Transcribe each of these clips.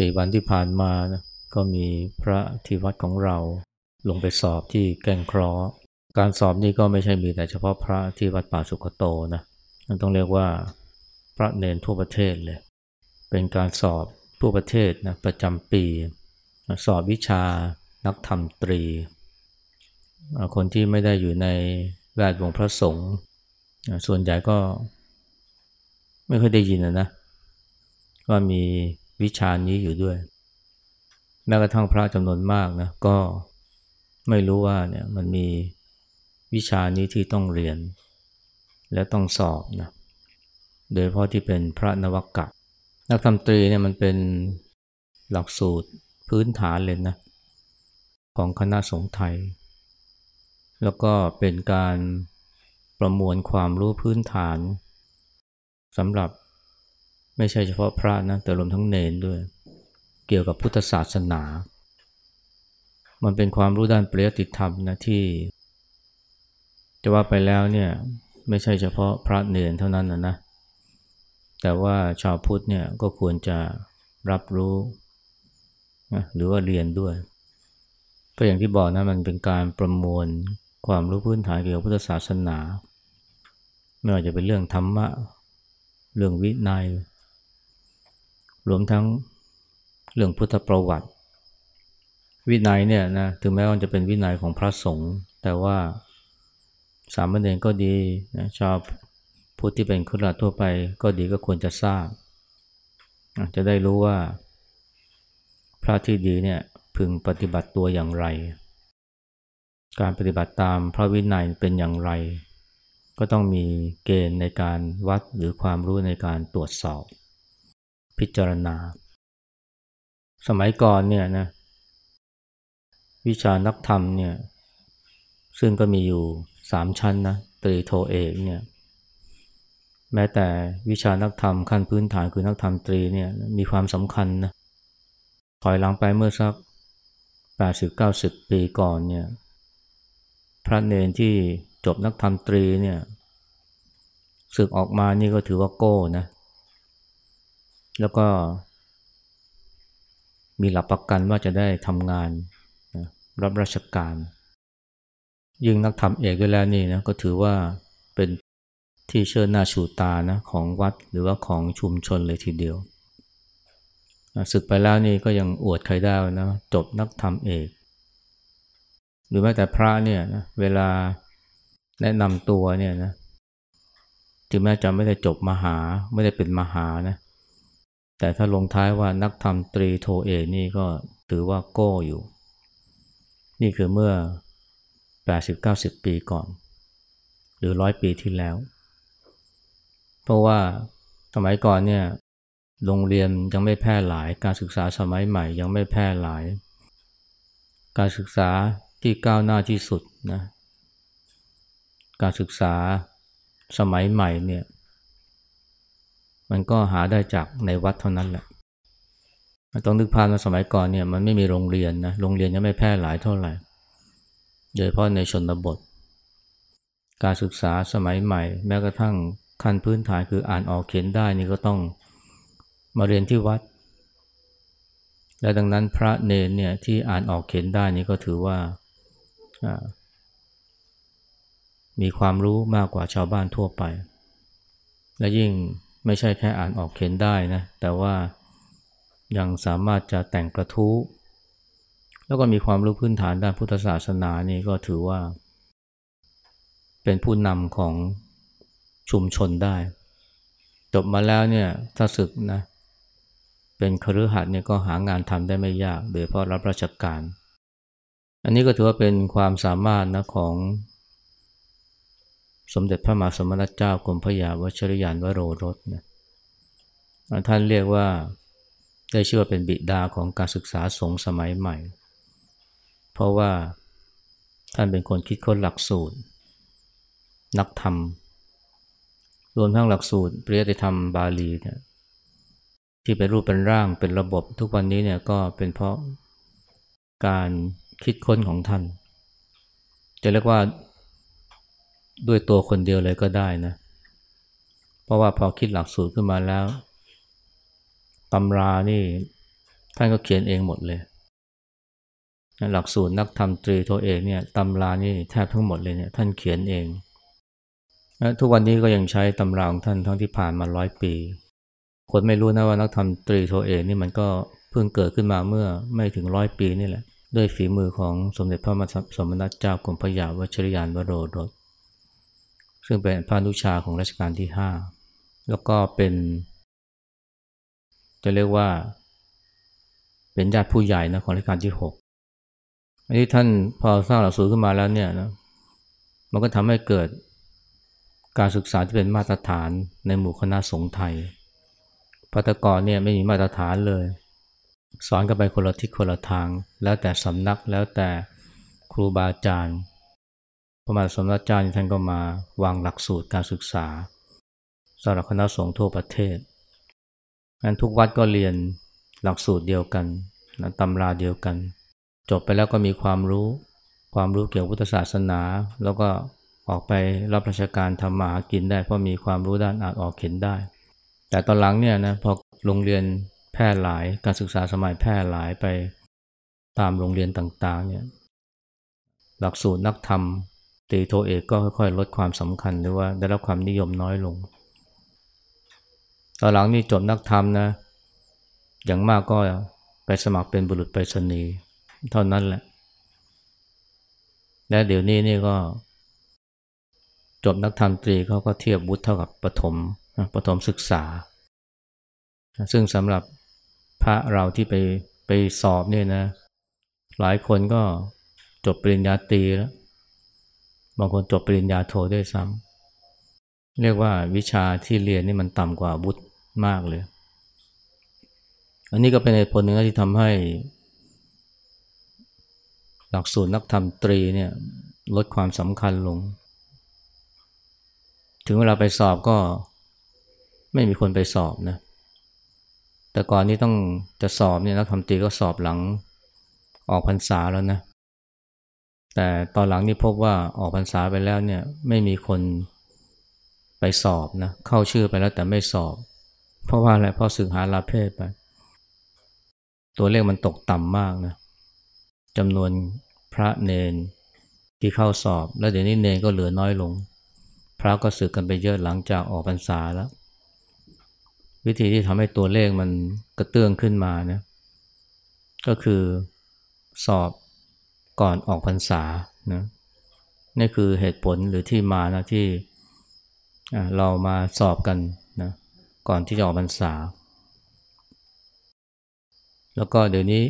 สี่วันที่ผ่านมานะก็มีพระที่วัดของเราลงไปสอบที่แก่งครอการสอบนี่ก็ไม่ใช่มีแต่เฉพาะพระที่วัดป่าสุขโตนะมันต้องเรียกว่าพระเนนทั่วประเทศเลย เป็นการสอบทั่วประเทศนะประจำปี สอบวิชานักธรรมตรี คนที่ไม่ได้อยู่ในแวดวงพระสงฆ์ส่วนใหญ่ก็ไม่เคยได้ยินนะว่ามี วิชานี้อยู่ด้วย แม้กระทั่งพระจำนวนมากนะก็ไม่รู้ว่าเนี่ยมันมีวิชานี้ที่ต้องเรียน และต้องสอบนะโดยเพราะที่เป็นพระนวกะนักธรรมตรีเนี่ยมันเป็นหลักสูตรพื้นฐานเลยนะของคณะสงฆ์ไทย แล้วก็เป็นการประมวลความรู้พื้นฐานสำหรับ ไม่ใช่เฉพาะพระนะแต่รวมทั้งเนนด้วย เกี่ยวกับพุทธศาสนา มันเป็นความรู้ด้านปริยติธรรมนะที่ จะว่าไปแล้วเนี่ยไม่ใช่เฉพาะพระเนรเท่านั้นนะนะแต่ว่าชาวพุทธเนี่ยก็ควรจะรับรู้นะหรือว่าเรียนด้วย ก็อย่างที่บอกนะมันเป็นการประมวลความรู้พื้นฐานเกี่ยวกับพุทธศาสนา ไม่ว่าจะเป็นเรื่องธรรมะ เรื่องวินัย รวมทั้งเรื่องพุทธประวัติ วินัยเนี่ยนะถึงแม้ว่าจะเป็นวินัยของพระสงฆ์แต่ว่าสามเณรก็ดีนะชาวพุทธที่เป็นคุราทั่วไปก็ดีก็ควรจะทราบ จะได้รู้ว่า พระที่ดีเนี่ยพึงปฏิบัติตัวอย่างไร การปฏิบัติตามพระวินัยเป็นอย่างไร ก็ต้องมีเกณฑ์ในการวัดหรือความรู้ในการตรวจสอบ พิจารณา สมัยก่อนเนี่ยนะวิชานักธรรมเนี่ยซึ่งก็มีอยู่สามชั้นนะตรีโทเอกเนี่ยแม้แต่วิชานักธรรมขั้นพื้นฐานคือนักธรรมตรีเนี่ยมีความสำคัญนะถอยหลังไปเมื่อสัก 80-90 ปีก่อนเนี่ยพระเนรที่จบนักธรรมตรีเนี่ยศึกออกมานี่ก็ถือว่าโก้นะ แล้วก็ มีหลักประกันว่าจะได้ทำงานรับราชการ ยิ่งนักธรรมเอกด้วยแล้วนี่นะก็ถือว่าเป็นที่เชิดหน้าชูตานะของวัดหรือว่าของชุมชนเลยทีเดียวศึกไปแล้วนี่ก็ยังอวดใครได้นะจบนักธรรมเอก หรือแม้แต่พระเนี่ยนะเวลาแนะนำตัวเนี่ยนะถึงแม้จะไม่ได้จบมหาไม่ได้เป็นมหานะ แต่ถ้าลงท้ายว่านักธรรมตรีโทเอกนี่ก็ถือว่าโก้อยู่ นี่คือเมื่อ 80-90 ปีก่อน หรือร้อยปีที่แล้ว เพราะว่าสมัยก่อนเนี่ยโรงเรียนยังไม่แพร่หลาย การศึกษาสมัยใหม่ยังไม่แพร่หลาย การศึกษาที่ก้าวหน้าที่สุดนะการศึกษาสมัยใหม่เนี่ย มันก็หาได้จากในวัดเท่านั้นแหละต้องนึกภาพว่าสมัยก่อนเนี่ยมันไม่มีโรงเรียนนะโรงเรียนยังไม่แพร่หลายเท่าไหร่ โดยเฉพาะในชนบท การศึกษาสมัยใหม่ แม้กระทั่งขั้นพื้นฐานคืออ่านออกเขียนได้นี่ก็ต้องมาเรียนที่วัด และดังนั้นพระเนรเนี่ยที่อ่านออกเขียนได้นี่ก็ถือว่ามีความรู้มากกว่าชาวบ้านทั่วไป และยิ่ง ไม่ใช่แค่อ่านออกเขียนได้นะแต่ว่ายังสามารถจะแต่งกระทู้ แล้วก็มีความรู้พื้นฐานด้านพุทธศาสนานี่ก็ถือว่า เป็นผู้นำของชุมชนได้ จบมาแล้วเนี่ยถ้าศึกนะเป็นครือขัดเนี่ยก็หางานทำได้ไม่ยาก โดยเพราะรับราชการ อันนี้ก็ถือว่าเป็นความสามารถนะของ สมเด็จพระมหาสมณเจ้ากรมพระยาวชรยานวโรรสนะท่านเรียกว่าได้ชื่อว่าเป็นบิดาของการศึกษาสงฆ์สมัยใหม่ เพราะว่าท่านเป็นคนคิดค้นหลักสูตร นักธรรม รวมทั้งหลักสูตรปริยติธรรมบาลีเนี่ยที่เป็นรูปเป็นร่างเป็นระบบทุกวันนี้เนี่ยก็เป็นเพราะการคิดค้นของท่าน จะเรียกว่า ด้วยตัวคนเดียวเลยก็ได้นะ เพราะว่าพอคิดหลักสูตรขึ้นมาแล้วตำรานี่ท่านก็เขียนเองหมดเลย หลักสูตรนักธรรมตรีโทเอกเนี่ยตำรานี่แทบทั้งหมดเลยเนี่ยท่านเขียนเอง ทุกวันนี้ก็ยังใช้ตำราของท่านทั้งที่ผ่านมาร้อยปี คนไม่รู้นะว่านักธรรมตรีโทเอกนี่มันก็เพิ่งเกิดขึ้นมาเมื่อไม่ถึงร้อยปีนี่แหละ ด้วยฝีมือของสมเด็จพระมสมณเจ้ากรมพระยาวชิรยานวโรรส ซึ่งเป็นพระนุชาของรัชกาลที่ห้าแล้วก็เป็น จะเรียกว่า เป็นญาติผู้ใหญ่นะของรัชกาลที่หกอันนี้ท่านพอสร้างหลักสูตรขึ้นมาแล้วเนี่ยนะมันก็ทำให้เกิดการศึกษาที่เป็นมาตรฐานในหมู่คณะสงฆ์ไทยพัตกรเนี่ยไม่มีมาตรฐานเลย สอนกันไปคนละทิศคนละทาง แล้วแต่สำนักแล้วแต่ครูบาอาจารย์ พระมหาสมณเจ้าท่านก็มาวางหลักสูตรการศึกษาสำหรับคณะสงฆ์ทั่วประเทศงั้นทุกวัดก็เรียนหลักสูตรเดียวกันนะตำราเดียวกัน จบไปแล้วก็มีความรู้ ความรู้เกี่ยวกับพุทธศาสนา แล้วก็ออกไปรับราชการทำมาหากินได้ เพราะมีความรู้ด้านอ่านออกเขียนได้ แต่ตอนหลังเนี่ยนะพอโรงเรียนแพร่หลายการศึกษาสมัยแพร่หลายไปตามโรงเรียนต่างๆเนี่ยหลักสูตรนักธรรม ตีโทเอกก็ค่อยๆ ลดความสำคัญหรือว่าได้รับความนิยมน้อยลง ตอนหลังนี่จบนักธรรมนะ อย่างมากก็ไปสมัครเป็นบุรุษไปรษณีย์เท่านั้นแหละ และเดี๋ยวนี้นี่ก็ จบนักธรรมตรีเขาก็เทียบวุฒิเท่ากับปฐมปฐมศึกษา ซึ่งสำหรับพระเราที่ไปไปสอบเนี่ยนะ หลายคนก็จบปริญญาตรีแล้ว บางคนจบปริญญาโทด้วยซ้ำเรียกว่าวิชาที่เรียนนี่มันต่ำกว่าวุฒิมากเลย อันนี้ก็เป็นเหตุผลหนึ่งที่ทำให้ หลักสูตรนักธรรมตรีเนี่ยลดความสำคัญลง ถึงเวลาไปสอบก็ไม่มีคนไปสอบนะ แต่ก่อนนี้ต้องจะสอบเนี่ยนักธรรมตรีก็สอบหลังออกพรรษาแล้วนะ แต่ตอนหลังนี่พบว่าออกพรรษาไปแล้วเนี่ยไม่มีคนไปสอบนะเข้าชื่อไปแล้วแต่ไม่สอบ เพราะว่าอะไรเพราะสึกหาลาเพศไป ตัวเลขมันตกต่ำมากนะจำนวนพระเนนที่เข้าสอบ แล้วเดี๋ยวนี้เนนก็เหลือน้อยลง พระก็สึกกันไปเยอะหลังจากออกพรรษาแล้ว วิธีที่ทำให้ตัวเลขมันกระเตื้องขึ้นมานะก็คือสอบ ก่อนออกพรรษานะนี่คือเหตุผลหรือที่มานะที่เรามาสอบกันนะก่อนที่จะออกพรรษา แล้วก็เดี๋ยวนี้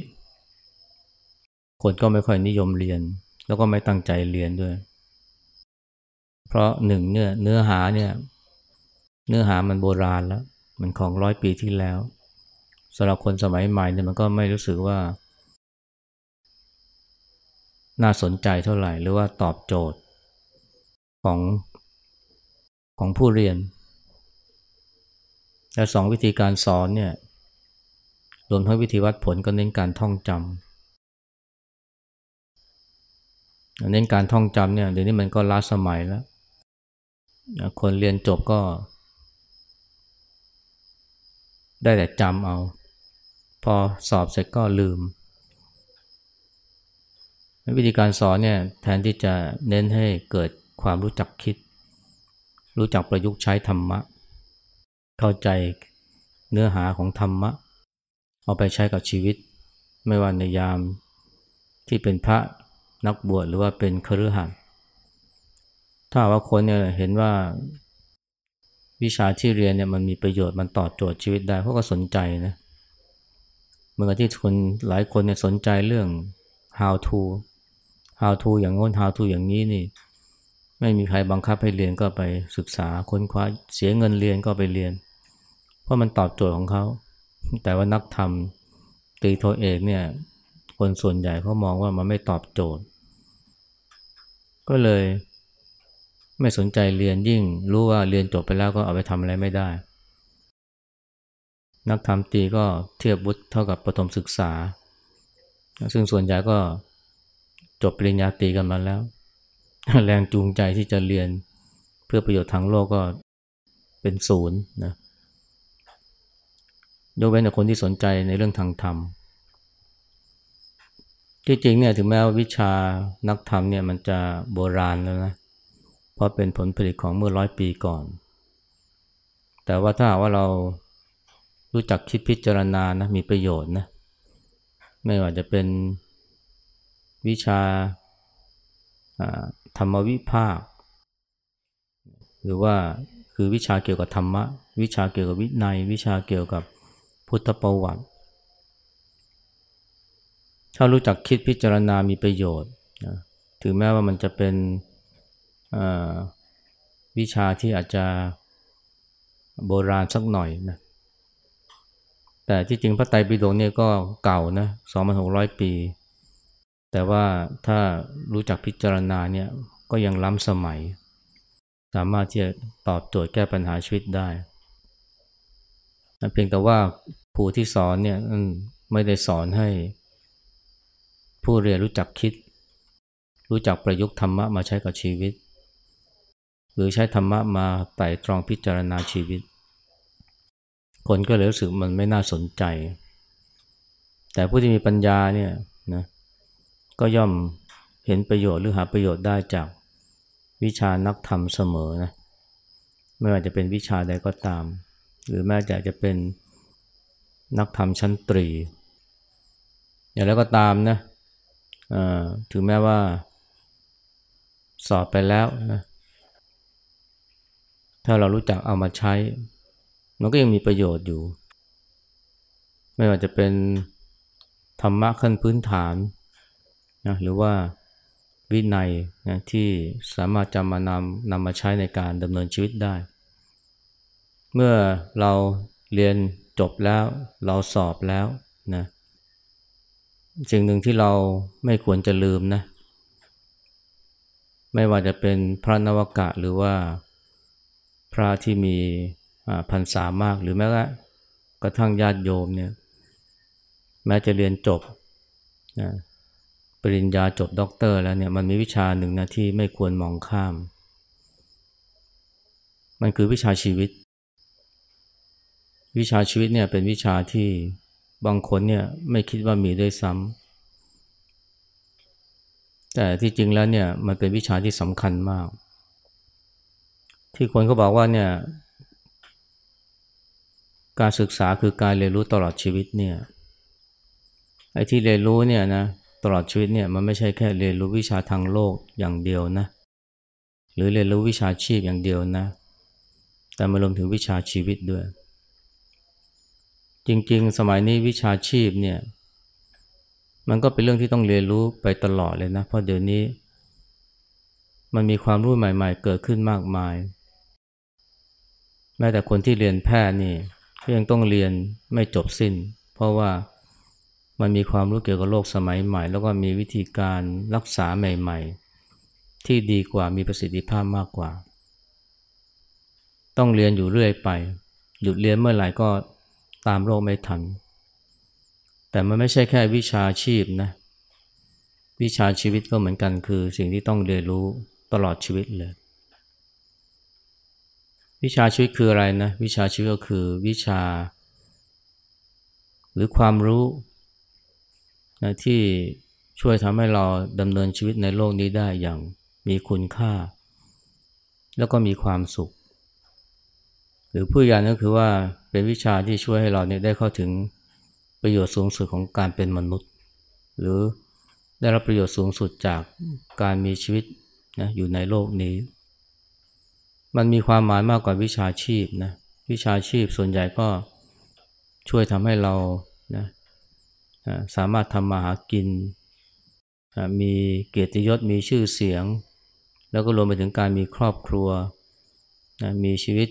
คนก็ไม่ค่อยนิยมเรียน แล้วก็ไม่ตั้งใจเรียนด้วย เพราะหนึ่งเนี่ยเนื้อหาเนี่ยเนื้อหามันโบราณแล้ว มันของร้อยปีที่แล้วสำหรับคนสมัยใหม่เนี่ยมันก็ไม่รู้สึกว่า น่าสนใจเท่าไหร่หรือว่าตอบโจทย์ ของของผู้เรียน และสองวิธีการสอนเนี่ยรวมทั้งวิธีวัดผลก็เน้นการท่องจำเน้นการท่องจำเนี่ยเดี๋ยวนี้มันก็ล้าสมัยแล้วคนเรียนจบก็ ได้แต่จำเอา พอสอบเสร็จก็ลืม วิธีการสอนเนี่ยแทนที่จะเน้นให้เกิดความรู้จักคิด รู้จักประยุกต์ใช้ธรรมะ เข้าใจเนื้อหาของธรรมะ เอาไปใช้กับชีวิต ไม่ว่าในยามที่เป็นพระนักบวชหรือว่าเป็นครือขัดถ้าว่าคนเนี่ยเห็นว่าวิชาที่เรียนเนี่ยมันมีประโยชน์มันตอบโจทย์ชีวิตได้เขาก็สนใจนะเหมือนกับที่คนหลายคนเนี่ยสนใจเรื่อง how to how to อย่างง้น how to อย่างนี้นี่ ไม่มีใครบังคับให้เรียนก็ไปศึกษาค้นคว้าเสียเงินเรียนก็ไปเรียน เพราะมันตอบโจทย์ของเขา แต่ว่านักธรรมตีโทเอกเนี่ยคนส่วนใหญ่เขามองว่ามันไม่ตอบโจทย์ ก็เลยไม่สนใจเรียนยิ่ง รู้ว่าเรียนจบไปแล้วก็เอาไปทำอะไรไม่ได้ นักธรรมตีก็เทียบบุตรเท่ากับประถมศึกษา ซึ่งส่วนใหญ่ก็ จบปริญญาตรีกันมาแล้ว แรงจูงใจที่จะเรียนเพื่อประโยชน์ทางโลกก็เป็นศูนย์นะยกเว้นแต่คนที่สนใจในเรื่องทางธรรมที่จริงเนี่ยถึงแม้ว่าวิชานักธรรมเนี่ยมันจะโบราณแล้วนะเพราะเป็นผลผลิตของเมื่อร้อยปีก่อน แต่ว่าถ้าว่าเรารู้จักคิดพิจารณานะมีประโยชน์นะไม่ว่าจะเป็น วิชาธรรมวิภาค หรือว่าคือวิชาเกี่ยวกับธรรมะ วิชาเกี่ยวกับวินัย วิชาเกี่ยวกับพุทธประวัติ ถ้ารู้จักคิดพิจารณามีประโยชน์นะถึงแม้ว่ามันจะเป็นวิชาที่อาจจะโบราณสักหน่อยนะแต่ที่จริงพระไตรปิฎกเนี่ยก็เก่านะ 2,600 ปี แต่ว่าถ้ารู้จักพิจารณาเนี่ยก็ยังล้ำสมัย สามารถที่จะตอบโจทย์แก้ปัญหาชีวิตได้เพียงแต่ว่าครูที่สอนเนี่ยไม่ได้สอนให้ ผู้เรียนรู้จักคิด รู้จักประยุกต์ธรรมะมาใช้กับชีวิต หรือใช้ธรรมะมาไต่ตรองพิจารณาชีวิต คนก็เลยรู้สึกมันไม่น่าสนใจ แต่ผู้ที่มีปัญญาเนี่ยนะ ก็ย่อมเห็นประโยชน์หรือหาประโยชน์ได้จากวิชานักธรรมเสมอนะไม่ว่าจะเป็นวิชาใดก็ตาม หรือแม้แต่จะเป็นนักธรรมชั้นตรี อย่างไรก็ตามนะถึงแม้ว่าสอบไปแล้วนะถ้าเรารู้จักเอามาใช้ มันก็ยังมีประโยชน์อยู่ ไม่ว่าจะเป็นธรรมะขั้นพื้นฐาน นะหรือว่าวินัยนะที่สามารถจะมานำนำมาใช้ในการดำเนินชีวิตได้ เมื่อเราเรียนจบแล้วเราสอบแล้วนะสิ่งหนึ่งที่เราไม่ควรจะลืมนะไม่ว่าจะเป็นพระนวกะหรือว่าพระที่มีพันษามากหรือแม้กระทั่งญาติโยมเนี่ยแม้จะเรียนจบนะ ปริญญาจบด็อกเตอร์แล้วเนี่ยมันมีวิชาหนึ่งนะที่ไม่ควรมองข้าม มันคือวิชาชีวิต วิชาชีวิตเนี่ยเป็นวิชาที่บางคนเนี่ยไม่คิดว่ามีด้วยซ้ำแต่ที่จริงแล้วเนี่ยมันเป็นวิชาที่สำคัญมาก ที่คนเขาบอกว่าเนี่ยการศึกษาคือการเรียนรู้ตลอดชีวิตเนี่ยไอ้ที่เรียนรู้เนี่ยนะ ตลอดชีวิตเนี่ยมันไม่ใช่แค่เรียนรู้วิชาทางโลกอย่างเดียวนะ หรือเรียนรู้วิชาชีพอย่างเดียวนะ แต่มารวมถึงวิชาชีวิตด้วย จริงๆ สมัยนี้วิชาชีพเนี่ยมันก็เป็นเรื่องที่ต้องเรียนรู้ไปตลอดเลยนะ เพราะเดี๋ยวนี้ มันมีความรู้ใหม่ ๆ เกิดขึ้นมากมาย แม้แต่คนที่เรียนแพทย์นี่ก็ยังต้องเรียนไม่จบสิ้น เพราะว่า มันมีความรู้เกี่ยวกับโลกสมัยใหม่ แล้วก็มีวิธีการรักษาใหม่ ๆ ที่ดีกว่ามีประสิทธิภาพมากกว่า ต้องเรียนอยู่เรื่อยไป หยุดเรียนเมื่อไหร่ก็ตามโลกไม่ทัน แต่มันไม่ใช่แค่วิชาชีพนะ วิชาชีวิตก็เหมือนกันคือสิ่งที่ต้องเรียนรู้ตลอดชีวิตเลย วิชาชีวิตคืออะไรนะ วิชาชีวิตก็คือวิชา หรือความรู้ นะที่ช่วยทำให้เราดำเนินชีวิตในโลกนี้ได้อย่างมีคุณค่า แล้วก็มีความสุข หรือผู้ยานก็คือว่าเป็นวิชาที่ช่วยให้เราเนี่ยได้เข้าถึงประโยชน์สูงสุดของการเป็นมนุษย์ หรือได้รับประโยชน์สูงสุดจากการมีชีวิตนะอยู่ในโลกนี้ มันมีความหมายมากกว่าวิชาชีพนะวิชาชีพส่วนใหญ่ก็ช่วยทำให้เรานะ สามารถทำมาหากิน มีเกียรติยศมีชื่อเสียง แล้วก็รวมไปถึงการมีครอบครัว มีชีวิต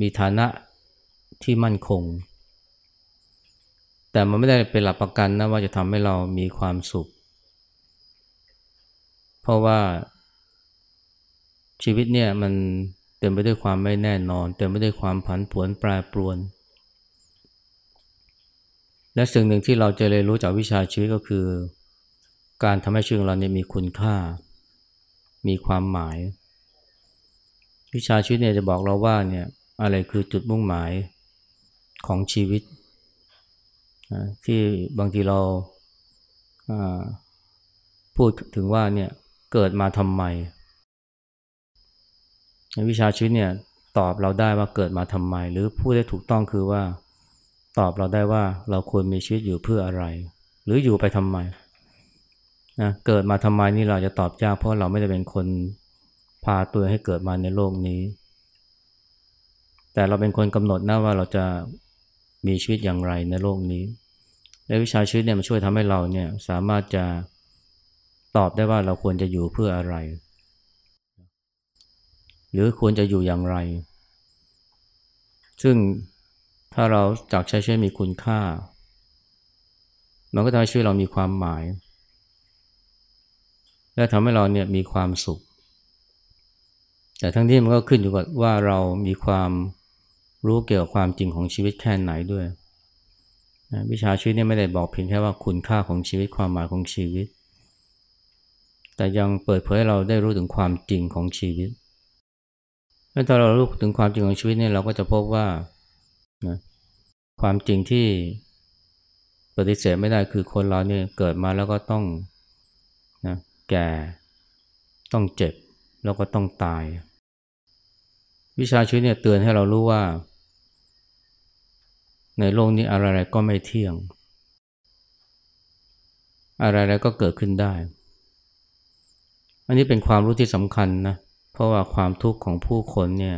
มีฐานะที่มั่นคง แต่มันไม่ได้เป็นหลักประกันนะว่าจะทำให้เรามีความสุข เพราะว่าชีวิตเนี่ยมันเต็มไปด้วยความไม่แน่นอน เต็มไปด้วยความผันผวนแปรปรวน และสิ่งหนึ่งที่เราจะเรียนรู้จากวิชาชีวิตก็คือ การทำให้ชีวิตของเราเนี่ยมีคุณค่า มีความหมาย วิชาชีวิตเนี่ยจะบอกเราว่าเนี่ยอะไรคือจุดมุ่งหมายของชีวิต ที่บางทีเราพูดถึงว่าเนี่ยเกิดมาทำไม วิชาชีวิตเนี่ยตอบเราได้ว่าเกิดมาทำไม หรือพูดได้ถูกต้องคือว่า ตอบเราได้ว่าเราควรมีชีวิตอยู่เพื่ออะไร หรืออยู่ไปทำไมนะเกิดมาทำไมนี่เราจะตอบยากเพราะเราไม่ได้เป็นคนพาตัวให้เกิดมาในโลกนี้ แต่เราเป็นคนกำหนดนะว่าเราจะมีชีวิตอย่างไรในโลกนี้และวิชาชีวิตเนี่ยมันช่วยทำให้เราเนี่ยสามารถจะตอบได้ว่าเราควรจะอยู่เพื่ออะไร หรือควรจะอยู่อย่างไร ซึ่ง ถ้าเราจากใช้ชีวิตมีคุณค่า มันก็ทำให้ชีวิตเรามีความหมาย และทำให้เราเนี่ยมีความสุข แต่ทั้งที่มันก็ขึ้นอยู่กับว่าเรามีความรู้เกี่ยวกับความจริงของชีวิตแค่ไหนด้วยวิชาชีวิตเนี่ยไม่ได้บอกเพียงแค่ว่าคุณค่าของชีวิตความหมายของชีวิต แต่ยังเปิดเผยให้เราได้รู้ถึงความจริงของชีวิตและถ้าเรารู้ถึงความจริงของชีวิตเนี่ยเราก็จะพบว่านะ ความจริงที่ปฏิเสธไม่ได้คือคนเราเนี่ยเกิดมาแล้วก็ต้องนะแก่ต้องเจ็บแล้วก็ต้องตาย วิชาชีวิตเนี่ยเตือนให้เรารู้ว่า ในโลกนี้อะไรๆก็ไม่เที่ยง อะไรๆก็เกิดขึ้นได้ อันนี้เป็นความรู้ที่สำคัญนะเพราะว่าความทุกข์ของผู้คนเนี่ย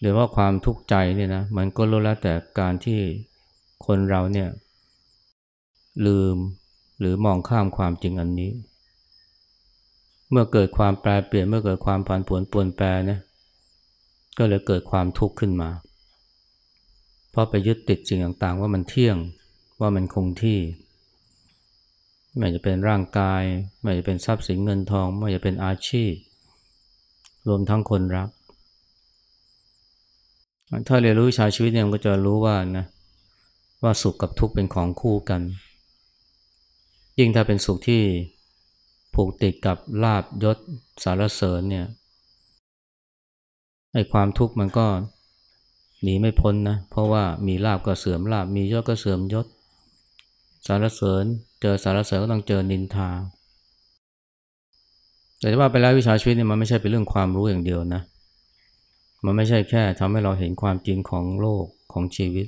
หรือว่าความทุกข์ใจเนี่ยนะมันก็รู้แล้วแต่การที่คนเราเนี่ยลืมหรือมองข้ามความจริงอันนี้ เมื่อเกิดความแปรเปลี่ยนเมื่อเกิดความผันผวนปวนแปรนี่ยก็เลยเกิดความทุกข์ขึ้นมา เพราะไปยึดติดสิ่งต่างๆ ว่ามันเที่ยงว่ามันคงที่ ไม่จะเป็นร่างกาย ไม่จะเป็นทรัพย์สินเงินทอง ไม่จะเป็นอาชีพ รวมทั้งคนรัก ถ้าเรียนรู้วิชาชีวิตเนี่ยมันก็จะรู้ว่านะว่าสุขกับทุกข์เป็นของคู่กัน ยิ่งถ้าเป็นสุขที่ผูกติดกับลาบยศสารเสริญเนี่ยไอ้ความทุกข์มันก็หนีไม่พ้นนะเพราะว่ามีลาบก็เสื่อมลาบมียศก็เสื่อมยศ สารเสริญ เจอสารเสริญก็ต้องเจอนินทาแต่ว่าไปแล้ววิชาชีวิตเนี่ยมันไม่ใช่เป็นเรื่องความรู้อย่างเดียวนะ มันไม่ใช่แค่ทำให้เราเห็นความจริงของโลกของชีวิต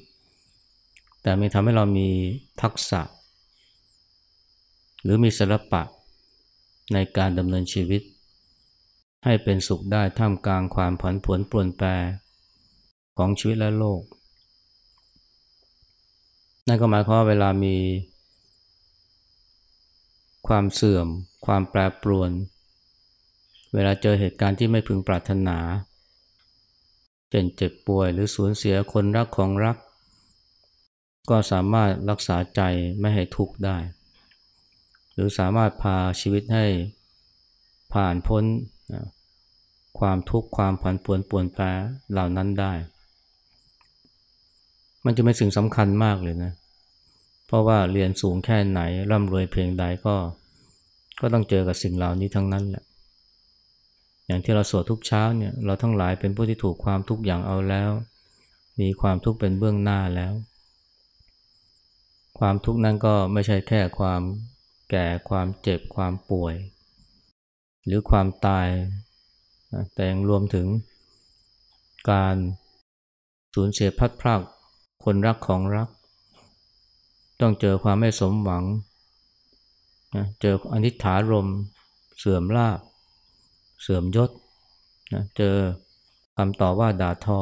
แต่มันทำให้เรามีทักษะ หรือมีศิลปะในการดำเนินชีวิต ให้เป็นสุขได้ท่ามกลางความผันผวนปรวนแปรของชีวิตและโลก นั่นก็หมายความว่าเวลามี ความเสื่อม ความแปรปรวน เวลาเจอเหตุการณ์ที่ไม่พึงปรารถนา เช่นเจ็บป่วยหรือสูญเสียคนรักของรัก ก็สามารถรักษาใจไม่ให้ทุกข์ได้ หรือสามารถพาชีวิตให้ผ่านพ้นความทุกข์ความผันปวนปวนแปรเหล่านั้นได้ มันจะเป็นสิ่งสำคัญมากเลยนะ เพราะว่าเรียนสูงแค่ไหนร่ำรวยเพียงใดก็ ก็ต้องเจอกับสิ่งเหล่านี้ทั้งนั้นแหละ อย่างที่เราสวดทุกเช้าเนี่ยเราทั้งหลายเป็นผู้ที่ถูกความทุกข์อย่างเอาแล้ว มีความทุกข์เป็นเบื้องหน้าแล้ว ความทุกข์นั้นก็ไม่ใช่แค่ความแก่ความเจ็บความป่วย หรือความตายแต่ยังรวมถึงการสูญเสียพัดพรากคนรักของรัก ต้องเจอความไม่สมหวังนะเจออนิจฐารมเสื่อมลาบ เสื่อมยศนะเจอคำต่อว่าด่าทอ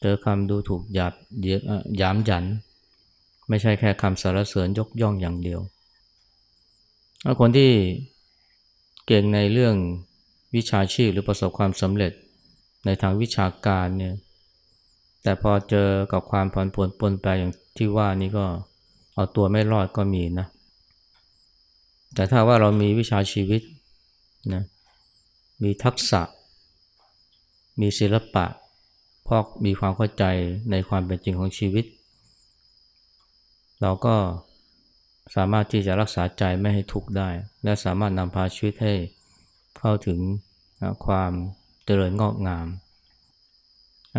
เจอคำดูถูกหยาบยามหยัน ไม่ใช่แค่คำสรรเสริญยกย่องอย่างเดียวคนที่เก่งในเรื่องวิชาชีพหรือประสบความสำเร็จในทางวิชาการเนี่ยแต่พอเจอกับความผันผวนปนแปรอย่างที่ว่านี่ก็เอาตัวไม่รอดก็มีนะ แต่ถ้าว่าเรามีวิชาชีวิตนะ มีทักษะ มีศิลปะ พอกมีความเข้าใจในความเป็นจริงของชีวิต เราก็สามารถที่จะรักษาใจไม่ให้ทุกข์ได้ และสามารถนำพาชีวิตให้เข้าถึงความเจริญงอกงาม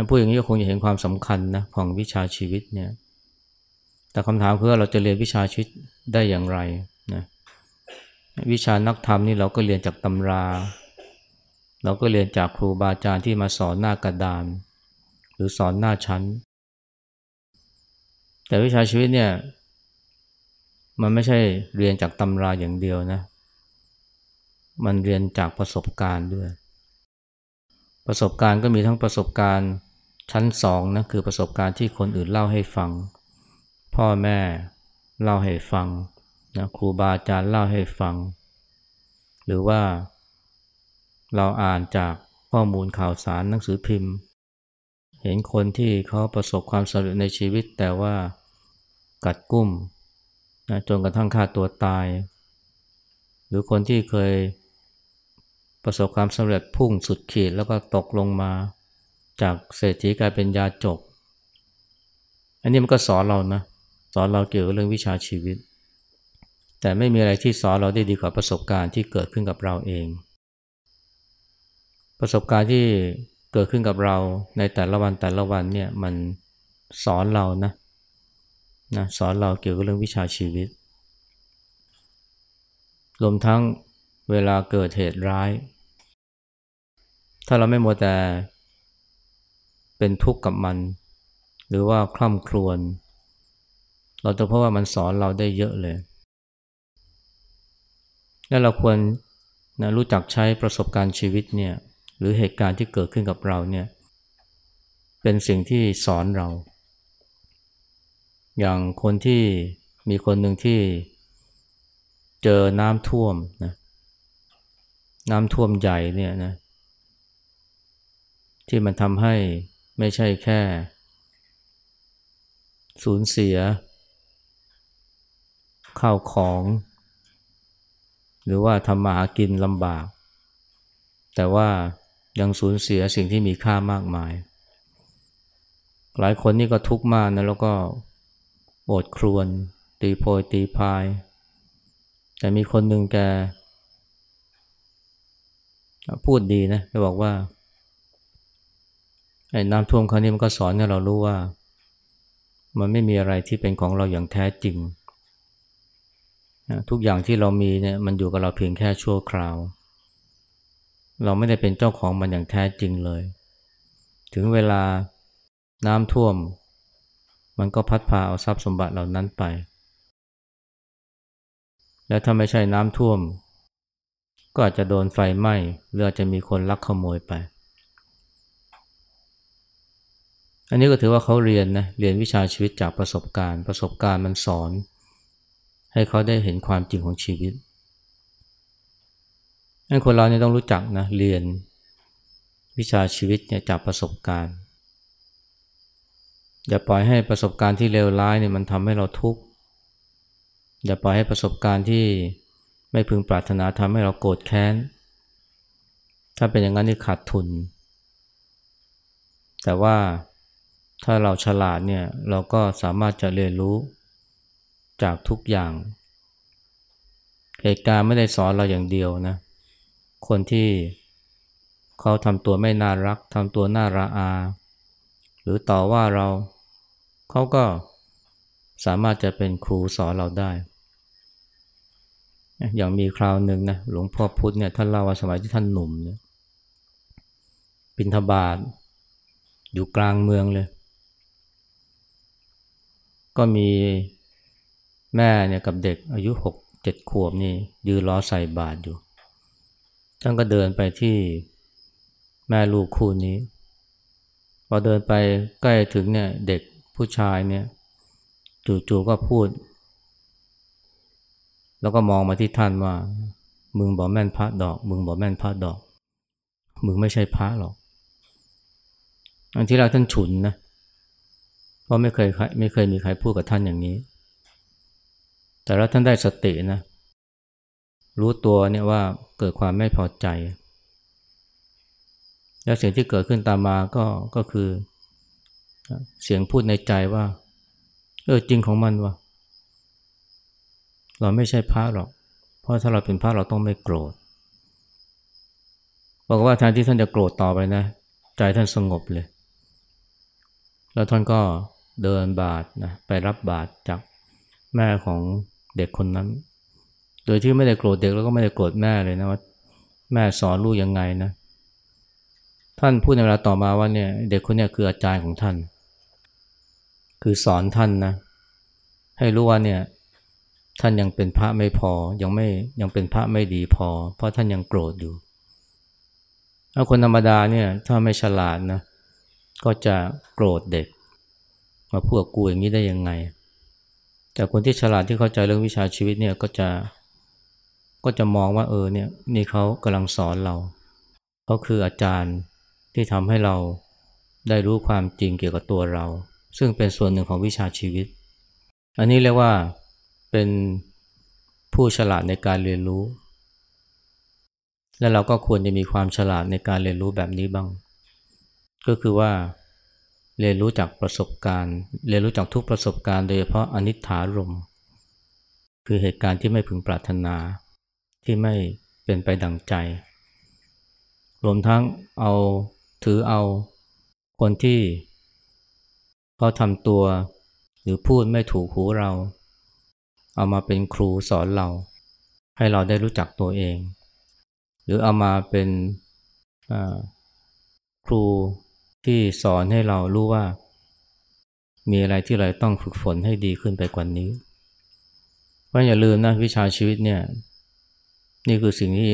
ผู้อย่างนี้ก็คงจะเห็นความสำคัญนะของวิชาชีวิตเนี่ยแต่คำถามคือเราจะเรียนวิชาชีวิตได้อย่างไรนะวิชานักธรรมนี่เราก็เรียนจากตำรา เราก็เรียนจากครูบาอาจารย์ที่มาสอนหน้ากระดาน หรือสอนหน้าชั้น แต่วิชาชีวิตเนี่ย มันไม่ใช่เรียนจากตำราอย่างเดียวนะ มันเรียนจากประสบการณ์ด้วย ประสบการณ์ก็มีทั้งประสบการณ์ชั้นสองนะคือประสบการณ์ที่คนอื่นเล่าให้ฟัง พ่อแม่เล่าให้ฟังนะครูบาอาจารย์เล่าให้ฟัง หรือว่า เราอ่านจากข้อมูลข่าวสารหนังสือพิมพ์ เห็นคนที่เขาประสบความสำเร็จในชีวิตแต่ว่ากัดกุ้มนะจนกระทั่งฆ่าตัวตาย หรือคนที่เคยประสบความสำเร็จพุ่งสุดขีดแล้วก็ตกลงมา จากเศรษฐีกลายเป็นยาจก อันนี้มันก็สอนเรานะ สอนเราเกี่ยวกับเรื่องวิชาชีวิต แต่ไม่มีอะไรที่สอนเราได้ดีกว่าประสบการณ์ที่เกิดขึ้นกับเราเอง ประสบการณ์ที่เกิดขึ้นกับเราในแต่ละวันแต่ละวันเนี่ยมันสอนเรานะนะสอนเราเกี่ยวกับเรื่องวิชาชีวิต รวมทั้งเวลาเกิดเหตุร้าย ถ้าเราไม่มัวแต่เป็นทุกข์กับมัน หรือว่าคล่ำครวญเราจะพบว่ามันสอนเราได้เยอะเลย และเราควรนะรู้จักใช้ประสบการณ์ชีวิตเนี่ย หรือเหตุการณ์ที่เกิดขึ้นกับเราเนี่ยเป็นสิ่งที่สอนเรา อย่างคนที่มีคนหนึ่งที่เจอน้ำท่วมนะน้ำท่วมใหญ่เนี่ยนะที่มันทำให้ไม่ใช่แค่ สูญเสีย ข้าวของ หรือว่าทำมาหากินลำบาก แต่ว่า ยังสูญเสียสิ่งที่มีค่ามากมาย หลายคนนี่ก็ทุกข์มากนะแล้วก็โอดครวน ตีโพยตีพาย แต่มีคนหนึ่งแก พูดดีนะแกบอกว่าไอ้น้ำท่วมครั้งนี้มันก็สอนให้เรารู้ว่า มันไม่มีอะไรที่เป็นของเราอย่างแท้จริง ทุกอย่างที่เรามีเนี่ยมันอยู่กับเราเพียงแค่ชั่วคราว เราไม่ได้เป็นเจ้าของมันอย่างแท้จริงเลย ถึงเวลาน้ำท่วม มันก็พัดพาเอาทรัพย์สมบัติเหล่านั้นไป และถ้าไม่ใช่น้ำท่วม ก็อาจจะโดนไฟไหม้หรืออาจจะมีคนลักขโมยไป อันนี้ก็ถือว่าเขาเรียนนะเรียนวิชาชีวิตจากประสบการณ์ ประสบการณ์มันสอน ให้เขาได้เห็นความจริงของชีวิต ให้คนเราเนี่ยต้องรู้จักนะเรียนวิชาชีวิตเนี่ยจากประสบการณ์ อย่าปล่อยให้ประสบการณ์ที่เลวร้ายเนี่ยมันทำให้เราทุกข์ อย่าปล่อยให้ประสบการณ์ที่ไม่พึงปรารถนาทำให้เราโกรธแค้น ถ้าเป็นอย่างนั้นนี่ขาดทุน แต่ว่าถ้าเราฉลาดเนี่ยเราก็สามารถจะเรียนรู้จากทุกอย่าง เหตุการณ์ไม่ได้สอนเราอย่างเดียวนะ คนที่เขาทำตัวไม่น่ารักทำตัวน่าระอา หรือต่อว่าเราเขาก็สามารถจะเป็นครูสอนเราได้ อย่างมีคราวหนึ่งนะหลวงพ่อพุธเนี่ยท่านเล่าว่าสมัยที่ท่านหนุ่มเนี่ยบินทบาทอยู่กลางเมืองเลย ก็มีแม่เนี่ยกับเด็กอายุหกเจ็ดขวบนี่ยืนรอใส่บาตรอยู่ ท่านก็เดินไปที่แม่ลูกคู่นี้ พอเดินไปใกล้ถึงเนี่ยเด็กผู้ชายเนี่ยจู่ๆก็พูด แล้วก็มองมาที่ท่านว่า มึงบอกแม่นพระดอก มึงบอกแม่นพระดอก มึงไม่ใช่พระหรอก อันที่เราท่านฉุนนะเพราะไม่เคยไม่เคยมีใครพูดกับท่านอย่างนี้ แต่แล้วท่านได้สตินะ รู้ตัวเนี่ยว่าเกิดความไม่พอใจ แล้วเสียงที่เกิดขึ้นตามมาก็ก็คือ เสียงพูดในใจว่า เออจริงของมันวะเราไม่ใช่พระหรอก เพราะถ้าเราเป็นพระเราต้องไม่โกรธบอกว่าแทนที่ท่านจะโกรธต่อไปนะ ใจท่านสงบเลย แล้วท่านก็เดินบาทนะไปรับบาทจากแม่ของเด็กคนนั้น โดยที่ไม่ได้โกรธเด็กแล้วก็ไม่ได้โกรธแม่เลยนะว่าแม่สอนลูกยังไงนะ ท่านพูดในเวลาต่อมาว่าเนี่ยเด็กคนนี้คืออาจารย์ของท่าน คือสอนท่านนะ ให้รู้ว่าเนี่ยท่านยังเป็นพระไม่พอยังไม่ยังเป็นพระไม่ดีพอ เพราะท่านยังโกรธอยู่ถ้าคนธรรมดาเนี่ยถ้าไม่ฉลาดนะก็จะโกรธเด็ก มาพูดกูอย่างนี้ได้ยังไง แต่คนที่ฉลาดที่เข้าใจเรื่องวิชาชีวิตเนี่ยก็จะ ก็จะมองว่าเออเนี่ยนี่เขากำลังสอนเราเขาคืออาจารย์ที่ทำให้เราได้รู้ความจริงเกี่ยวกับตัวเรา ซึ่งเป็นส่วนหนึ่งของวิชาชีวิต อันนี้เรียกว่าเป็นผู้ฉลาดในการเรียนรู้ และเราก็ควรจะมีความฉลาดในการเรียนรู้แบบนี้บ้าง ก็คือว่าเรียนรู้จากประสบการณ์ เรียนรู้จากทุกประสบการณ์โดยเฉพาะอนิจฐารม คือเหตุการณ์ที่ไม่พึงปรารถนา ที่ไม่เป็นไปดังใจ รวมทั้งเอาถือเอาคนที่เขาทำตัวหรือพูดไม่ถูกหูเรา เอามาเป็นครูสอนเรา ให้เราได้รู้จักตัวเอง หรือเอามาเป็นครูที่สอนให้เรารู้ว่า มีอะไรที่เราต้องฝึกฝนให้ดีขึ้นไปกว่านี้เพราะอย่าลืมนะวิชาชีวิตเนี่ย นี่คือสิ่งที่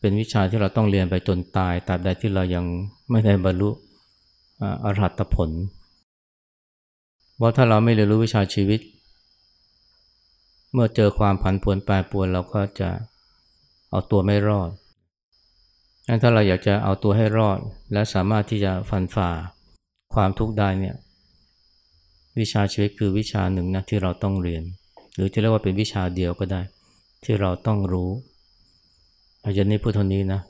เป็นวิชาที่เราต้องเรียนไปจนตายตราบใดที่เรายังไม่ได้บรรลุอรหัตผลเพราถ้าเราไม่เรียนรู้วิชาชีวิต เมื่อเจอความผันผวนแปรปรวนเราก็จะเอาตัวไม่รอดงั้นถ้าเราอยากจะเอาตัวให้รอด และสามารถที่จะฟันฝ่าความทุกข์ได้เนี่ยวิชาชีวิตคือวิชาหนึ่งนะที่เราต้องเรียน หรือที่เรียกว่าเป็นวิชาเดียวก็ได้ ที่เราต้องรู้ อาจารย์นี้พูดเท่านี้นะ